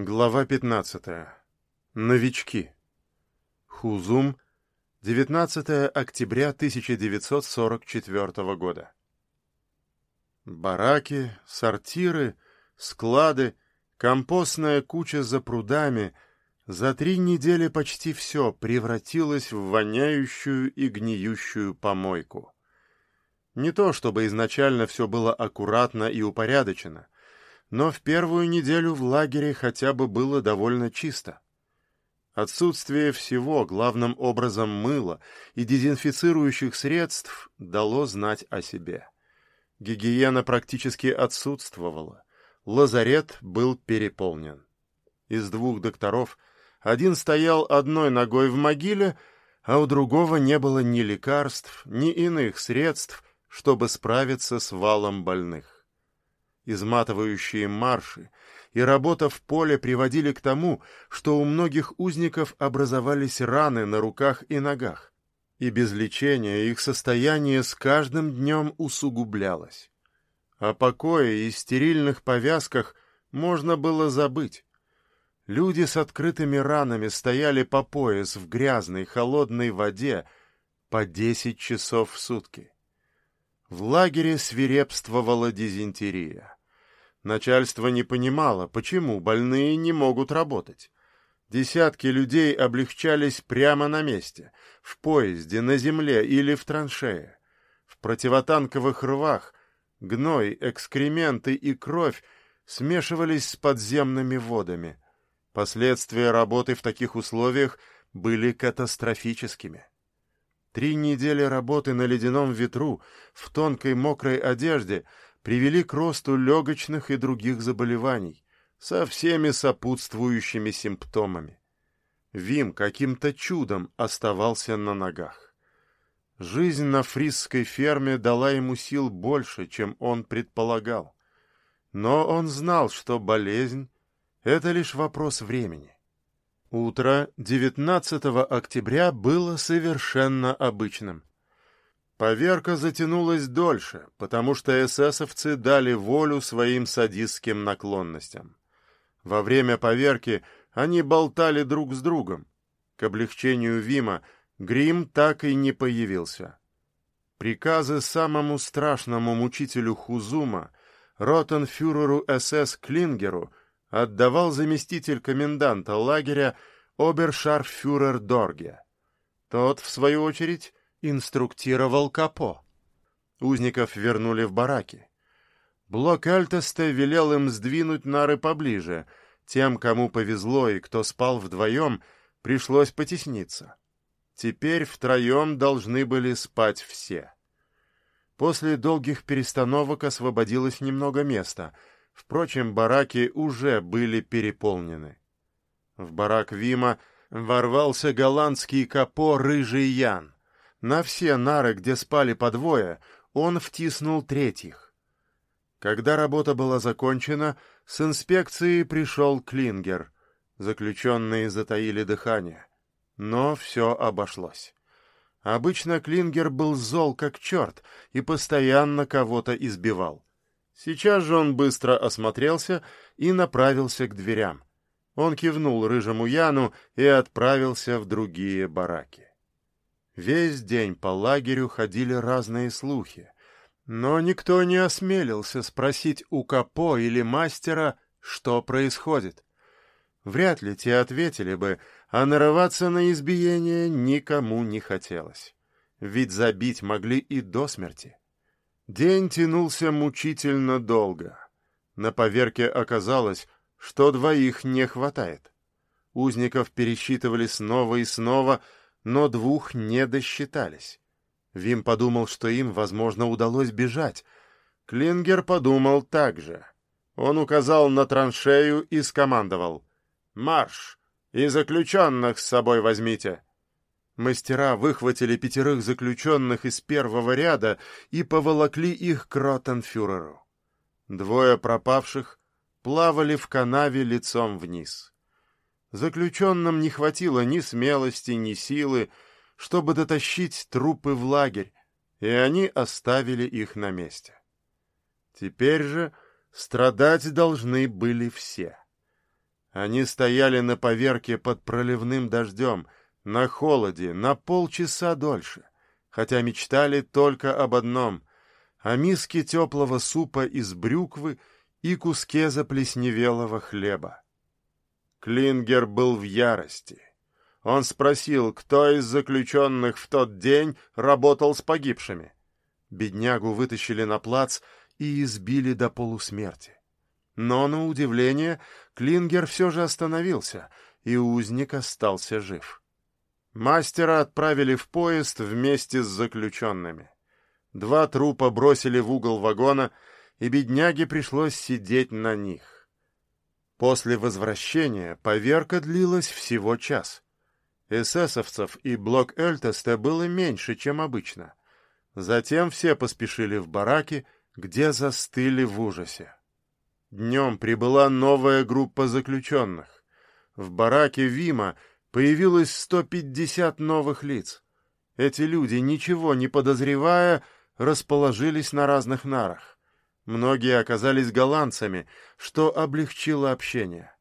Глава 15. Новички. Хузум, 19 октября 1944 года. Бараки, сортиры, склады, компостная куча за прудами — за три недели почти все превратилось в воняющую и гниющую помойку. Не то чтобы изначально все было аккуратно и упорядочено — но в первую неделю в лагере хотя бы было довольно чисто. Отсутствие всего, главным образом мыла и дезинфицирующих средств, дало знать о себе. Гигиена практически отсутствовала. Лазарет был переполнен. Из двух докторов один стоял одной ногой в могиле, а у другого не было ни лекарств, ни иных средств, чтобы справиться с валом больных изматывающие марши, и работа в поле приводили к тому, что у многих узников образовались раны на руках и ногах, и без лечения их состояние с каждым днем усугублялось. О покое и стерильных повязках можно было забыть. Люди с открытыми ранами стояли по пояс в грязной холодной воде по десять часов в сутки. В лагере свирепствовала дизентерия. Начальство не понимало, почему больные не могут работать. Десятки людей облегчались прямо на месте, в поезде, на земле или в траншее. В противотанковых рвах гной, экскременты и кровь смешивались с подземными водами. Последствия работы в таких условиях были катастрофическими. Три недели работы на ледяном ветру, в тонкой мокрой одежде — привели к росту легочных и других заболеваний со всеми сопутствующими симптомами. Вим каким-то чудом оставался на ногах. Жизнь на фрисской ферме дала ему сил больше, чем он предполагал. Но он знал, что болезнь — это лишь вопрос времени. Утро 19 октября было совершенно обычным. Поверка затянулась дольше, потому что эсэсовцы дали волю своим садистским наклонностям. Во время поверки они болтали друг с другом. К облегчению Вима Грим так и не появился. Приказы самому страшному мучителю Хузума, ротенфюреру СС Клингеру, отдавал заместитель коменданта лагеря обершарфюрер Дорге. Тот, в свою очередь, инструктировал Капо. Узников вернули в бараки. Блок Альтеста велел им сдвинуть нары поближе. Тем, кому повезло и кто спал вдвоем, пришлось потесниться. Теперь втроем должны были спать все. После долгих перестановок освободилось немного места. Впрочем, бараки уже были переполнены. В барак Вима ворвался голландский капо Рыжий Ян — на все нары, где спали по двое, он втиснул третьих. Когда работа была закончена, с инспекцией пришел Клингер. Заключенные затаили дыхание. Но все обошлось. Обычно Клингер был зол как черт и постоянно кого-то избивал. Сейчас же он быстро осмотрелся и направился к дверям. Он кивнул рыжему Яну и отправился в другие бараки. Весь день по лагерю ходили разные слухи, но никто не осмелился спросить у капо или мастера, что происходит. Вряд ли те ответили бы, а нарываться на избиение никому не хотелось. Ведь забить могли и до смерти. День тянулся мучительно долго. На поверке оказалось, что двоих не хватает. Узников пересчитывали снова и снова, но двух не досчитались. Вим подумал, что им, возможно, удалось бежать. Клингер подумал так же. Он указал на траншею и скомандовал. «Марш! И заключенных с собой возьмите!» Мастера выхватили пятерых заключенных из первого ряда и поволокли их к ротенфюреру. Двое пропавших плавали в канаве лицом вниз. Заключенным не хватило ни смелости, ни силы, чтобы дотащить трупы в лагерь, и они оставили их на месте. Теперь же страдать должны были все. Они стояли на поверке под проливным дождем, на холоде, на полчаса дольше, хотя мечтали только об одном — о миске теплого супа из брюквы и куске заплесневелого хлеба. Клингер был в ярости. Он спросил, кто из заключенных в тот день работал с погибшими. Беднягу вытащили на плац и избили до полусмерти. Но, на удивление, Клингер все же остановился, и узник остался жив. Мастера отправили в поезд вместе с заключенными. Два трупа бросили в угол вагона, и бедняге пришлось сидеть на них. После возвращения поверка длилась всего час. Эсэсовцев и блок Эльтеста было меньше, чем обычно. Затем все поспешили в бараки, где застыли в ужасе. Днем прибыла новая группа заключенных. В бараке Вима появилось 150 новых лиц. Эти люди, ничего не подозревая, расположились на разных нарах. Многие оказались голландцами, что облегчило общение.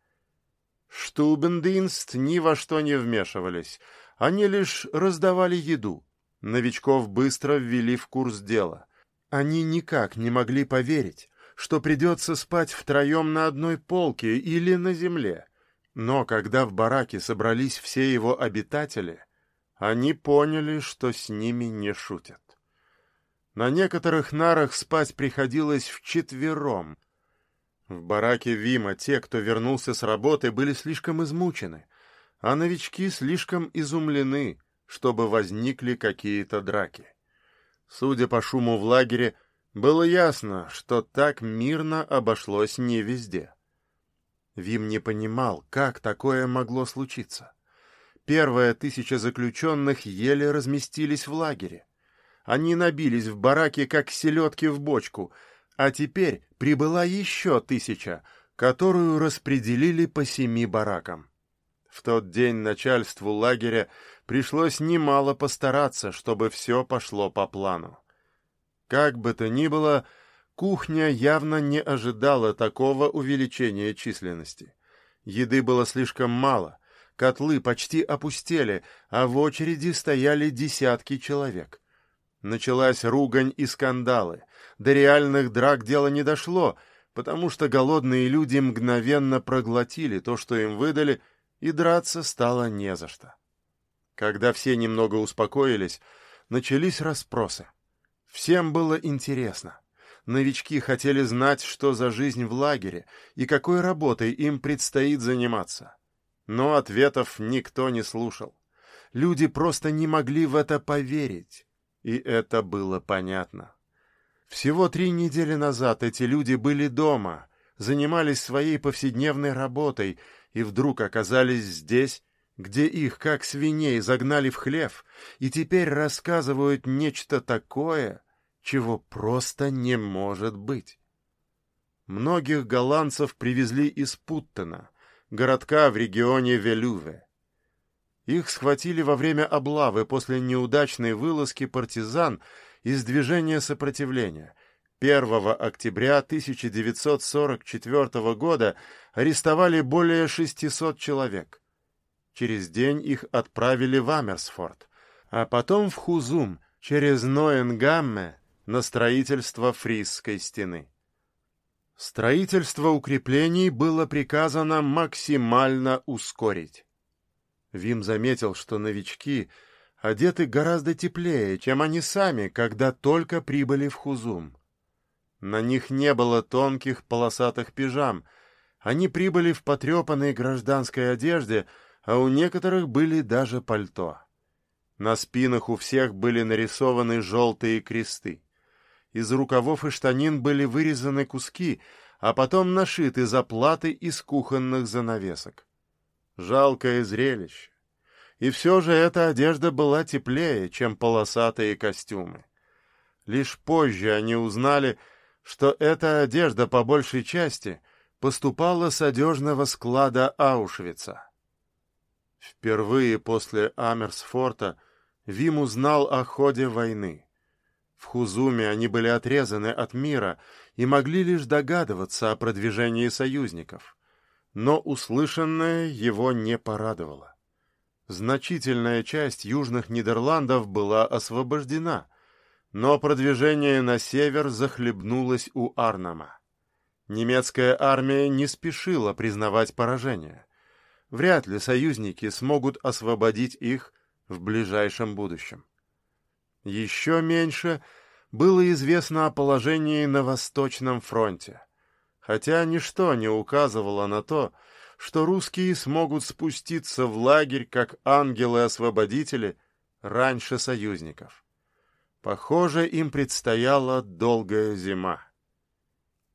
Штубендинст ни во что не вмешивались, они лишь раздавали еду. Новичков быстро ввели в курс дела. Они никак не могли поверить, что придется спать втроем на одной полке или на земле. Но когда в бараке собрались все его обитатели, они поняли, что с ними не шутят. На некоторых нарах спать приходилось вчетвером. В бараке Вима те, кто вернулся с работы, были слишком измучены, а новички слишком изумлены, чтобы возникли какие-то драки. Судя по шуму в лагере, было ясно, что так мирно обошлось не везде. Вим не понимал, как такое могло случиться. Первая тысяча заключенных еле разместились в лагере. Они набились в бараке, как селедки в бочку, а теперь прибыла еще тысяча, которую распределили по семи баракам. В тот день начальству лагеря пришлось немало постараться, чтобы все пошло по плану. Как бы то ни было, кухня явно не ожидала такого увеличения численности. Еды было слишком мало, котлы почти опустели, а в очереди стояли десятки человек. Началась ругань и скандалы. До реальных драк дело не дошло, потому что голодные люди мгновенно проглотили то, что им выдали, и драться стало не за что. Когда все немного успокоились, начались расспросы. Всем было интересно. Новички хотели знать, что за жизнь в лагере и какой работой им предстоит заниматься. Но ответов никто не слушал. Люди просто не могли в это поверить. И это было понятно. Всего три недели назад эти люди были дома, занимались своей повседневной работой и вдруг оказались здесь, где их, как свиней, загнали в хлев, и теперь рассказывают нечто такое, чего просто не может быть. Многих голландцев привезли из Путтена, городка в регионе Велюве. Их схватили во время облавы после неудачной вылазки партизан из движения сопротивления. 1 октября 1944 года арестовали более 600 человек. Через день их отправили в Амерсфорд, а потом в Хузум через Ноенгамме на строительство Фрисской стены. Строительство укреплений было приказано максимально ускорить. Вим заметил, что новички одеты гораздо теплее, чем они сами, когда только прибыли в Хузум. На них не было тонких полосатых пижам, они прибыли в потрепанной гражданской одежде, а у некоторых были даже пальто. На спинах у всех были нарисованы желтые кресты. Из рукавов и штанин были вырезаны куски, а потом нашиты заплаты из кухонных занавесок. Жалкое зрелище. И все же эта одежда была теплее, чем полосатые костюмы. Лишь позже они узнали, что эта одежда по большей части поступала с одежного склада Аушвица. Впервые после Амерсфорта Вим узнал о ходе войны. В Хузуме они были отрезаны от мира и могли лишь догадываться о продвижении союзников. Но услышанное его не порадовало. Значительная часть южных Нидерландов была освобождена, но продвижение на север захлебнулось у Арнама. Немецкая армия не спешила признавать поражение. Вряд ли союзники смогут освободить их в ближайшем будущем. Еще меньше было известно о положении на Восточном фронте, хотя ничто не указывало на то, что русские смогут спуститься в лагерь как ангелы-освободители раньше союзников. Похоже, им предстояла долгая зима.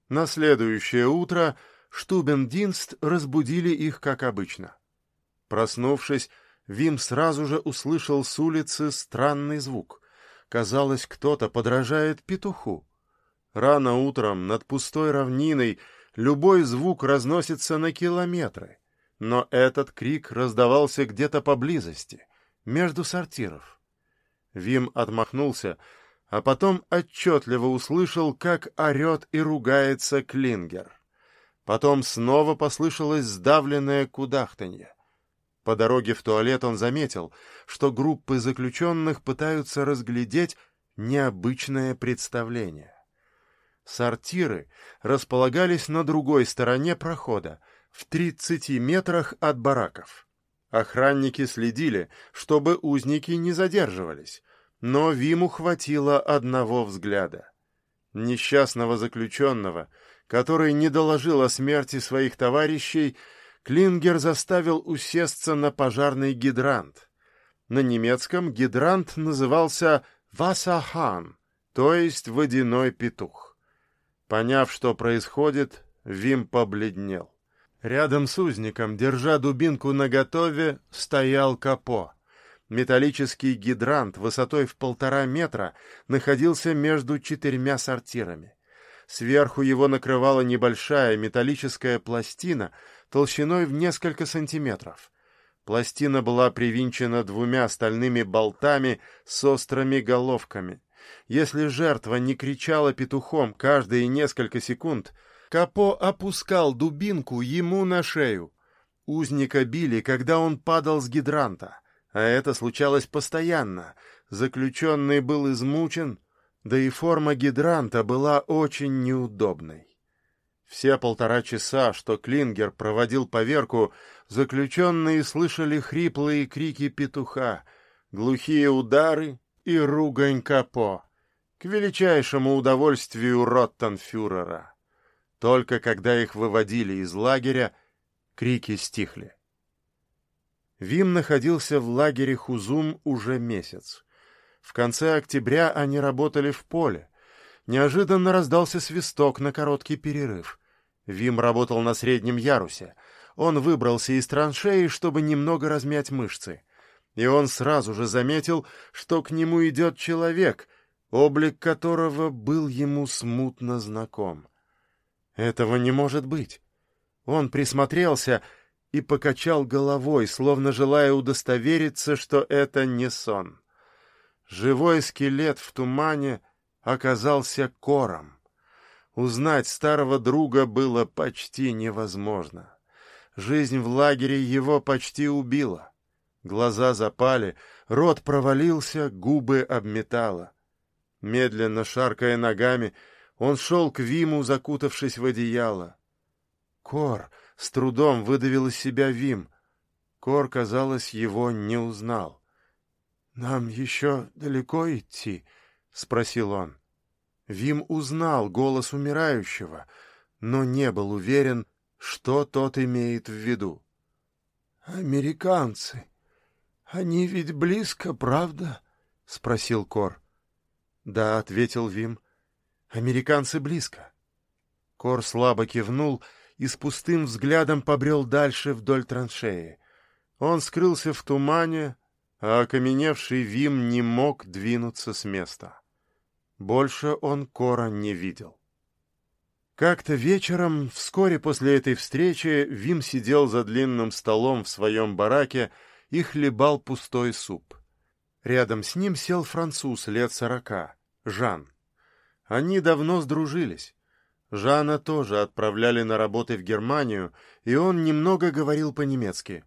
На следующее утро Штубендинст разбудили их, как обычно. Проснувшись, Вим сразу же услышал с улицы странный звук. Казалось, кто-то подражает петуху. Рано утром над пустой равниной любой звук разносится на километры, но этот крик раздавался где-то поблизости, между сортиров. Вим отмахнулся, а потом отчетливо услышал, как орет и ругается Клингер. Потом снова послышалось сдавленное кудахтанье. По дороге в туалет он заметил, что группы заключенных пытаются разглядеть необычное представление. Сортиры располагались на другой стороне прохода, в 30 метрах от бараков. Охранники следили, чтобы узники не задерживались, но Виму хватило одного взгляда. Несчастного заключенного, который не доложил о смерти своих товарищей, Клингер заставил усесться на пожарный гидрант. На немецком гидрант назывался «Вассахан», то есть «водяной петух». Поняв, что происходит, Вим побледнел. Рядом с узником, держа дубинку наготове, стоял Капо. Металлический гидрант высотой в полтора метра находился между четырьмя сортирами. Сверху его накрывала небольшая металлическая пластина толщиной в несколько сантиметров. Пластина была привинчена двумя стальными болтами с острыми головками. Если жертва не кричала петухом каждые несколько секунд, Капо опускал дубинку ему на шею. Узника били, когда он падал с гидранта, а это случалось постоянно. Заключенный был измучен, да и форма гидранта была очень неудобной. Все полтора часа, что Клингер проводил поверку, заключенные слышали хриплые крики петуха, глухие удары и ругань капо, к величайшему удовольствию Роттенфюрера. Только когда их выводили из лагеря, крики стихли. Вим находился в лагере Хузум уже месяц. В конце октября они работали в поле. Неожиданно раздался свисток на короткий перерыв. Вим работал на среднем ярусе. Он выбрался из траншеи, чтобы немного размять мышцы. И он сразу же заметил, что к нему идет человек, облик которого был ему смутно знаком. Этого не может быть. Он присмотрелся и покачал головой, словно желая удостовериться, что это не сон. Живой скелет в тумане оказался кором. Узнать старого друга было почти невозможно. Жизнь в лагере его почти убила. Глаза запали, рот провалился, губы обметало. Медленно шаркая ногами, он шел к Виму, закутавшись в одеяло. Кор с трудом выдавил из себя Вим. Кор, казалось, его не узнал. «Нам еще далеко идти?» — спросил он. Вим узнал голос умирающего, но не был уверен, что тот имеет в виду. «Американцы! Они ведь близко, правда?» — спросил Кор. «Да», — ответил Вим, — «американцы близко». Кор слабо кивнул и с пустым взглядом побрел дальше вдоль траншеи. Он скрылся в тумане, а окаменевший Вим не мог двинуться с места. Больше он Кора не видел. Как-то вечером, вскоре после этой встречи, Вим сидел за длинным столом в своем бараке и хлебал пустой суп. Рядом с ним сел француз лет сорока, Жан. Они давно сдружились. Жана тоже отправляли на работы в Германию, и он немного говорил по-немецки.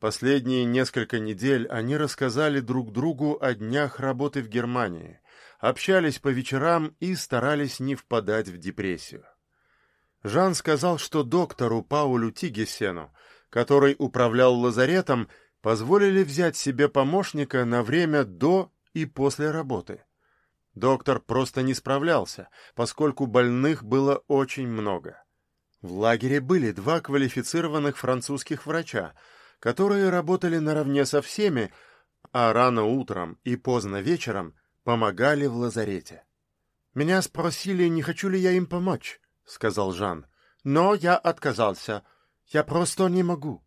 Последние несколько недель они рассказали друг другу о днях работы в Германии, общались по вечерам и старались не впадать в депрессию. Жан сказал, что доктору Паулю Тигесену, который управлял лазаретом, позволили взять себе помощника на время до и после работы. Доктор просто не справлялся, поскольку больных было очень много. В лагере были два квалифицированных французских врача, которые работали наравне со всеми, а рано утром и поздно вечером помогали в лазарете. «Меня спросили, не хочу ли я им помочь», — сказал Жан. «Но я отказался. Я просто не могу.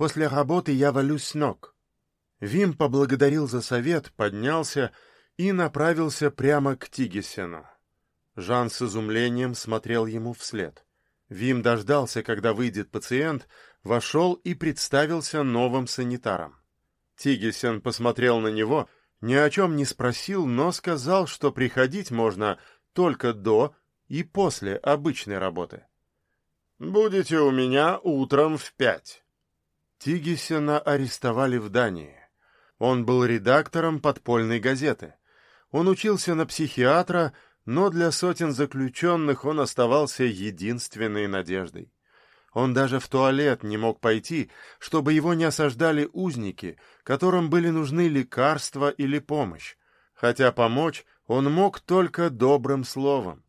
После работы я валюсь с ног». Вим поблагодарил за совет, поднялся и направился прямо к Тигесену. Жан с изумлением смотрел ему вслед. Вим дождался, когда выйдет пациент, вошел и представился новым санитаром. Тигесен посмотрел на него, ни о чем не спросил, но сказал, что приходить можно только до и после обычной работы. «Будете у меня утром в пять». Тигесена арестовали в Дании. Он был редактором подпольной газеты. Он учился на психиатра, но для сотен заключенных он оставался единственной надеждой. Он даже в туалет не мог пойти, чтобы его не осаждали узники, которым были нужны лекарства или помощь, хотя помочь он мог только добрым словом.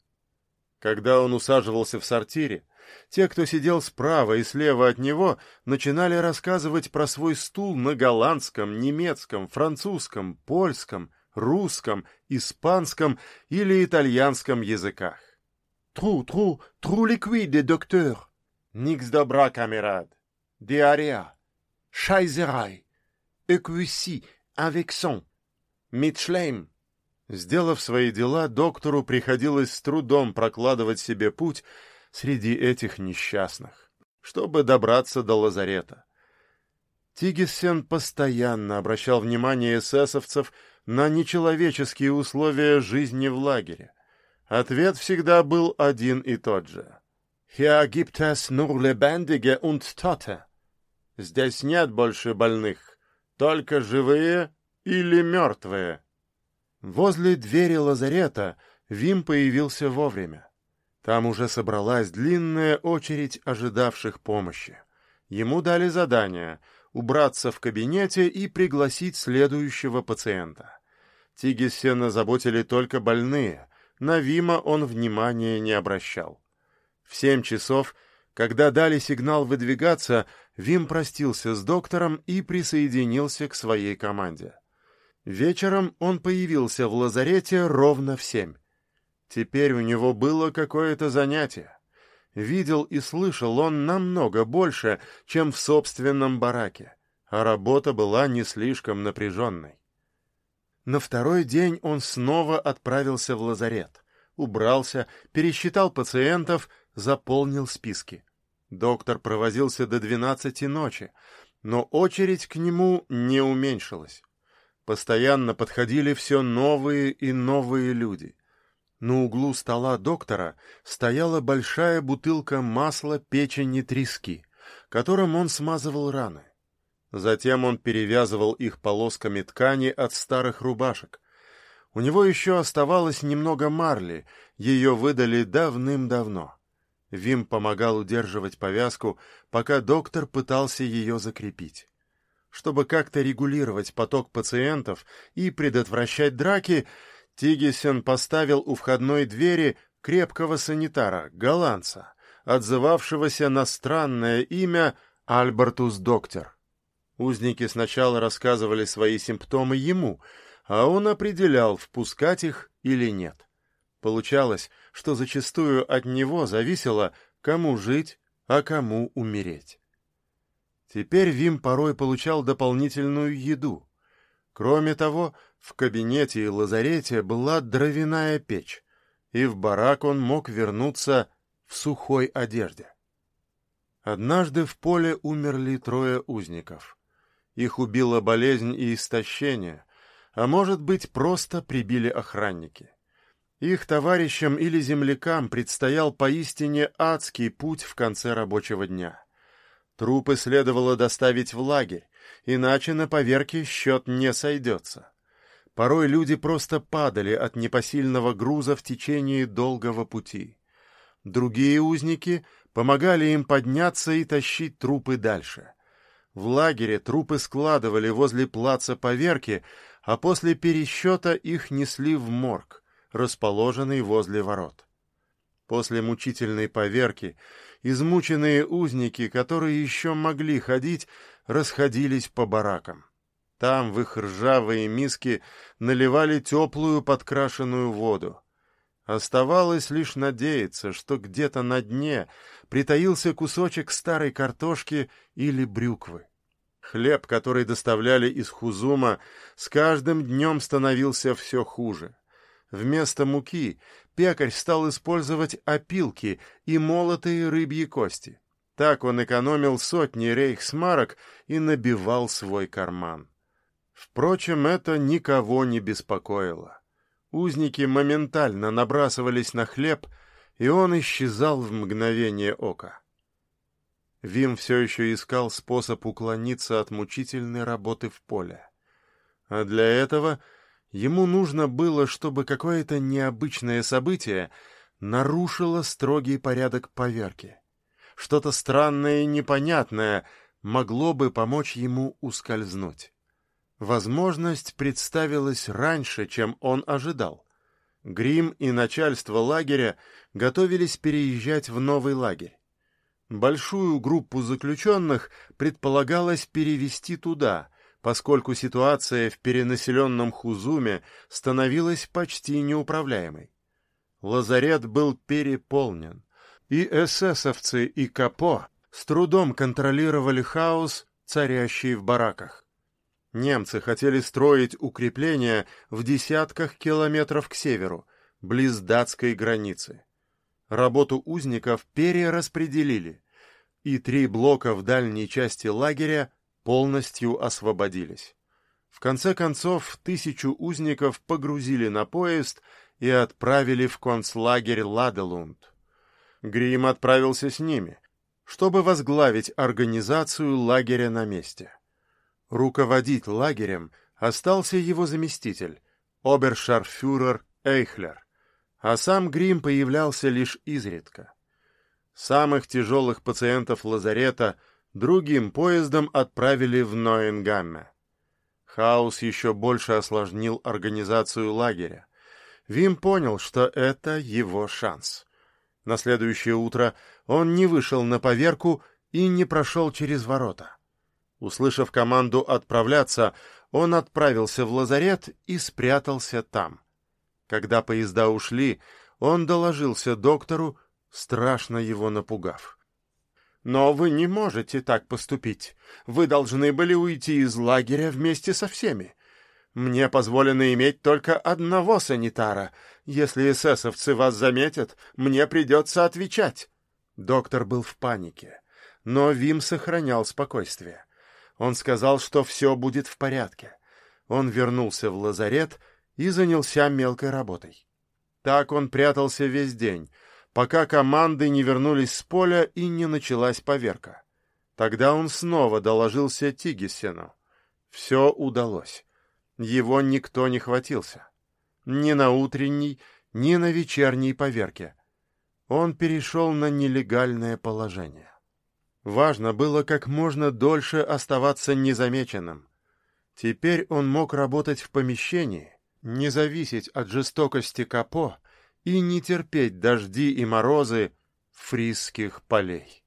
Когда он усаживался в сортире, те, кто сидел справа и слева от него, начинали рассказывать про свой стул на голландском, немецком, французском, польском — русском, испанском или итальянском языках. «Тру, тру, тру ликвиде, доктор!» «Никс добра, камерад!» «Диарея!» «Шайзерай!» «Эквиси, авексон!» «Митшлейм!» Сделав свои дела, доктору приходилось с трудом прокладывать себе путь среди этих несчастных, чтобы добраться до лазарета. Тигиссен постоянно обращал внимание эсэсовцев на нечеловеческие условия жизни в лагере. Ответ всегда был один и тот же. «Hier gibt es nur lebendige und tote». Здесь нет больше больных, только живые или мертвые. Возле двери лазарета Вим появился вовремя. Там уже собралась длинная очередь ожидавших помощи. Ему дали задание — убраться в кабинете и пригласить следующего пациента. Тигисена заботили только больные, на Вима он внимания не обращал. В семь часов, когда дали сигнал выдвигаться, Вим простился с доктором и присоединился к своей команде. Вечером он появился в лазарете ровно в семь. Теперь у него было какое-то занятие видел и слышал он намного больше, чем в собственном бараке, а работа была не слишком напряженной. На второй день он снова отправился в лазарет, убрался, пересчитал пациентов, заполнил списки. Доктор провозился до двенадцати ночи, но очередь к нему не уменьшилась. Постоянно подходили все новые и новые люди. На углу стола доктора стояла большая бутылка масла печени трески, которым он смазывал раны. Затем он перевязывал их полосками ткани от старых рубашек. У него еще оставалось немного марли, ее выдали давным-давно. Вим помогал удерживать повязку, пока доктор пытался ее закрепить. Чтобы как-то регулировать поток пациентов и предотвращать драки, Тигисен поставил у входной двери крепкого санитара, голландца, отзывавшегося на странное имя Альбертус Доктор. Узники сначала рассказывали свои симптомы ему, а он определял, впускать их или нет. Получалось, что зачастую от него зависело, кому жить, а кому умереть. Теперь Вим порой получал дополнительную еду. Кроме того, в кабинете и лазарете была дровяная печь, и в барак он мог вернуться в сухой одежде. Однажды в поле умерли трое узников. Их убила болезнь и истощение, а может быть, просто прибили охранники. Их товарищам или землякам предстоял поистине адский путь в конце рабочего дня. Трупы следовало доставить в лагерь, иначе на поверке счет не сойдется. Порой люди просто падали от непосильного груза в течение долгого пути. Другие узники помогали им подняться и тащить трупы дальше. В лагере трупы складывали возле плаца поверки, а после пересчета их несли в морг, расположенный возле ворот. После мучительной поверки измученные узники, которые еще могли ходить, расходились по баракам. Там в их ржавые миски наливали теплую подкрашенную воду. Оставалось лишь надеяться, что где-то на дне притаился кусочек старой картошки или брюквы. Хлеб, который доставляли из Хузума, с каждым днем становился все хуже. Вместо муки пекарь стал использовать опилки и молотые рыбьи кости. Так он экономил сотни рейхсмарок и набивал свой карман. Впрочем, это никого не беспокоило. Узники моментально набрасывались на хлеб, и он исчезал в мгновение ока. Вим все еще искал способ уклониться от мучительной работы в поле. А для этого ему нужно было, чтобы какое-то необычное событие нарушило строгий порядок поверки. Что-то странное и непонятное могло бы помочь ему ускользнуть. Возможность представилась раньше, чем он ожидал. Грим и начальство лагеря готовились переезжать в новый лагерь. Большую группу заключенных предполагалось перевести туда, поскольку ситуация в перенаселенном Хузуме становилась почти неуправляемой. Лазарет был переполнен, и эсэсовцы и Капо с трудом контролировали хаос, царящий в бараках. Немцы хотели строить укрепления в десятках километров к северу, близ датской границы. Работу узников перераспределили, и три блока в дальней части лагеря полностью освободились. В конце концов, тысячу узников погрузили на поезд и отправили в концлагерь Ладелунд. Грим отправился с ними, чтобы возглавить организацию лагеря на месте. Руководить лагерем остался его заместитель, обершарфюрер Эйхлер, а сам Грим появлялся лишь изредка. Самых тяжелых пациентов лазарета другим поездом отправили в Ноенгамме. Хаос еще больше осложнил организацию лагеря. Вим понял, что это его шанс. На следующее утро он не вышел на поверку и не прошел через ворота. Услышав команду отправляться, он отправился в лазарет и спрятался там. Когда поезда ушли, он доложился доктору, страшно его напугав. «Но вы не можете так поступить. Вы должны были уйти из лагеря вместе со всеми. Мне позволено иметь только одного санитара. Если эсэсовцы вас заметят, мне придется отвечать». Доктор был в панике, но Вим сохранял спокойствие. Он сказал, что все будет в порядке. Он вернулся в лазарет и занялся мелкой работой. Так он прятался весь день, пока команды не вернулись с поля и не началась поверка. Тогда он снова доложился Тигисену. Все удалось. Его никто не хватился. Ни на утренней, ни на вечерней поверке. Он перешел на нелегальное положение. Важно было как можно дольше оставаться незамеченным. Теперь он мог работать в помещении, не зависеть от жестокости Капо и не терпеть дожди и морозы фрисских полей.